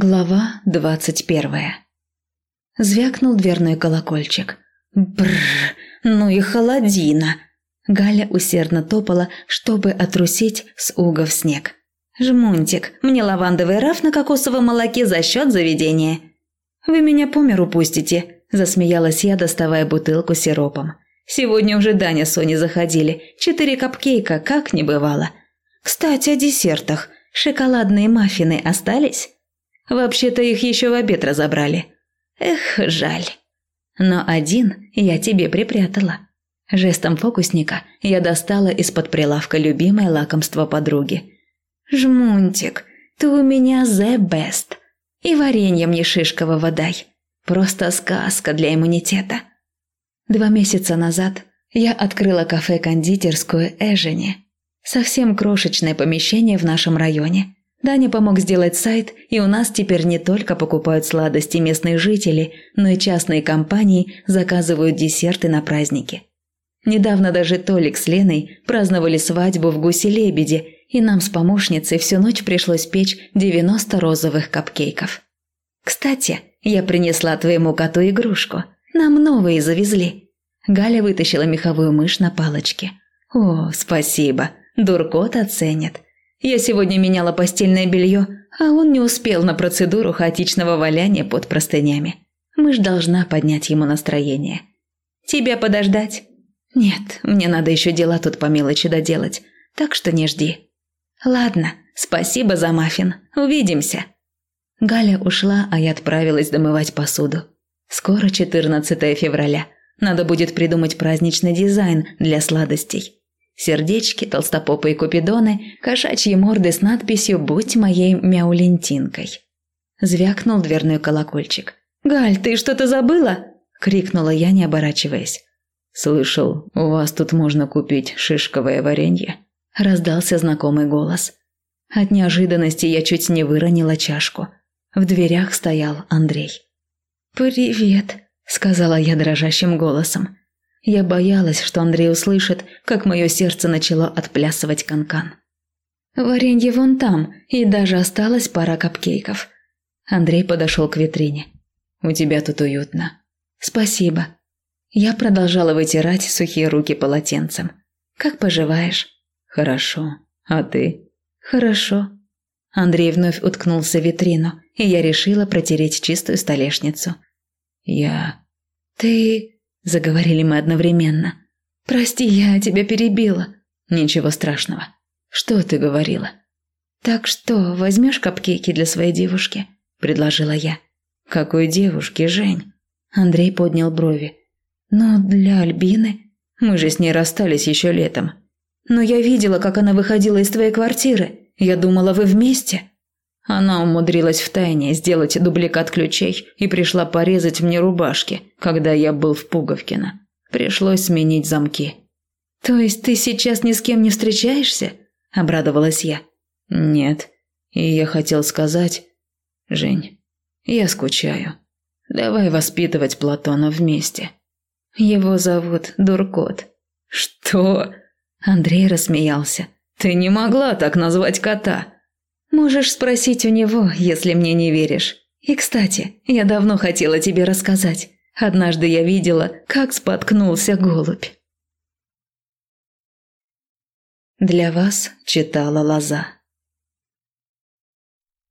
Глава двадцать первая. Звякнул дверной колокольчик. Бррр, ну и холодина. Галя усердно топала, чтобы отрусить с уга в снег. «Жмунтик, мне лавандовый раф на кокосовом молоке за счет заведения». «Вы меня по миру пустите», – засмеялась я, доставая бутылку сиропом. «Сегодня уже Даня с Соней заходили. Четыре капкейка, как не бывало. Кстати, о десертах. Шоколадные маффины остались?» Вообще-то их еще в обед разобрали. Эх, жаль. Но один я тебе припрятала. Жестом фокусника я достала из-под прилавка любимое лакомство подруги. «Жмунтик, ты у меня the best. И варенье мне шишкового дай. Просто сказка для иммунитета». Два месяца назад я открыла кафе-кондитерскую Эжени. Совсем крошечное помещение в нашем районе – Даня помог сделать сайт, и у нас теперь не только покупают сладости местные жители, но и частные компании заказывают десерты на праздники. Недавно даже Толик с Леной праздновали свадьбу в Гусе-Лебеде, и нам с помощницей всю ночь пришлось печь 90 розовых капкейков. «Кстати, я принесла твоему коту игрушку. Нам новые завезли». Галя вытащила меховую мышь на палочке. «О, спасибо. Дуркот оценит. Я сегодня меняла постельное белье, а он не успел на процедуру хаотичного валяния под простынями. Мышь должна поднять ему настроение. «Тебя подождать?» «Нет, мне надо еще дела тут по мелочи доделать, так что не жди». «Ладно, спасибо за маффин. Увидимся». Галя ушла, а я отправилась домывать посуду. Скоро 14 февраля. Надо будет придумать праздничный дизайн для сладостей. Сердечки, толстопопые купидоны, кошачьи морды с надписью «Будь моей мяулентинкой». Звякнул дверной колокольчик. «Галь, ты что-то забыла?» – крикнула я, не оборачиваясь. «Слышал, у вас тут можно купить шишковое варенье?» – раздался знакомый голос. От неожиданности я чуть не выронила чашку. В дверях стоял Андрей. «Привет», – сказала я дрожащим голосом. Я боялась, что Андрей услышит, как мое сердце начало отплясывать канкан. -кан. «Варенье вон там, и даже осталась пара капкейков». Андрей подошел к витрине. «У тебя тут уютно». «Спасибо». Я продолжала вытирать сухие руки полотенцем. «Как поживаешь?» «Хорошо. А ты?» «Хорошо». Андрей вновь уткнулся в витрину, и я решила протереть чистую столешницу. «Я...» «Ты...» Заговорили мы одновременно. «Прости, я тебя перебила». «Ничего страшного. Что ты говорила?» «Так что, возьмешь капкейки для своей девушки?» – предложила я. «Какой девушки, Жень?» Андрей поднял брови. «Но для Альбины? Мы же с ней расстались еще летом. Но я видела, как она выходила из твоей квартиры. Я думала, вы вместе». Она умудрилась втайне сделать дубликат ключей и пришла порезать мне рубашки, когда я был в Пуговкино. Пришлось сменить замки. «То есть ты сейчас ни с кем не встречаешься?» – обрадовалась я. «Нет. И я хотел сказать... Жень, я скучаю. Давай воспитывать Платона вместе». «Его зовут Дуркот». «Что?» Андрей рассмеялся. «Ты не могла так назвать кота». Можешь спросить у него, если мне не веришь. И, кстати, я давно хотела тебе рассказать. Однажды я видела, как споткнулся голубь. Для вас читала Лоза.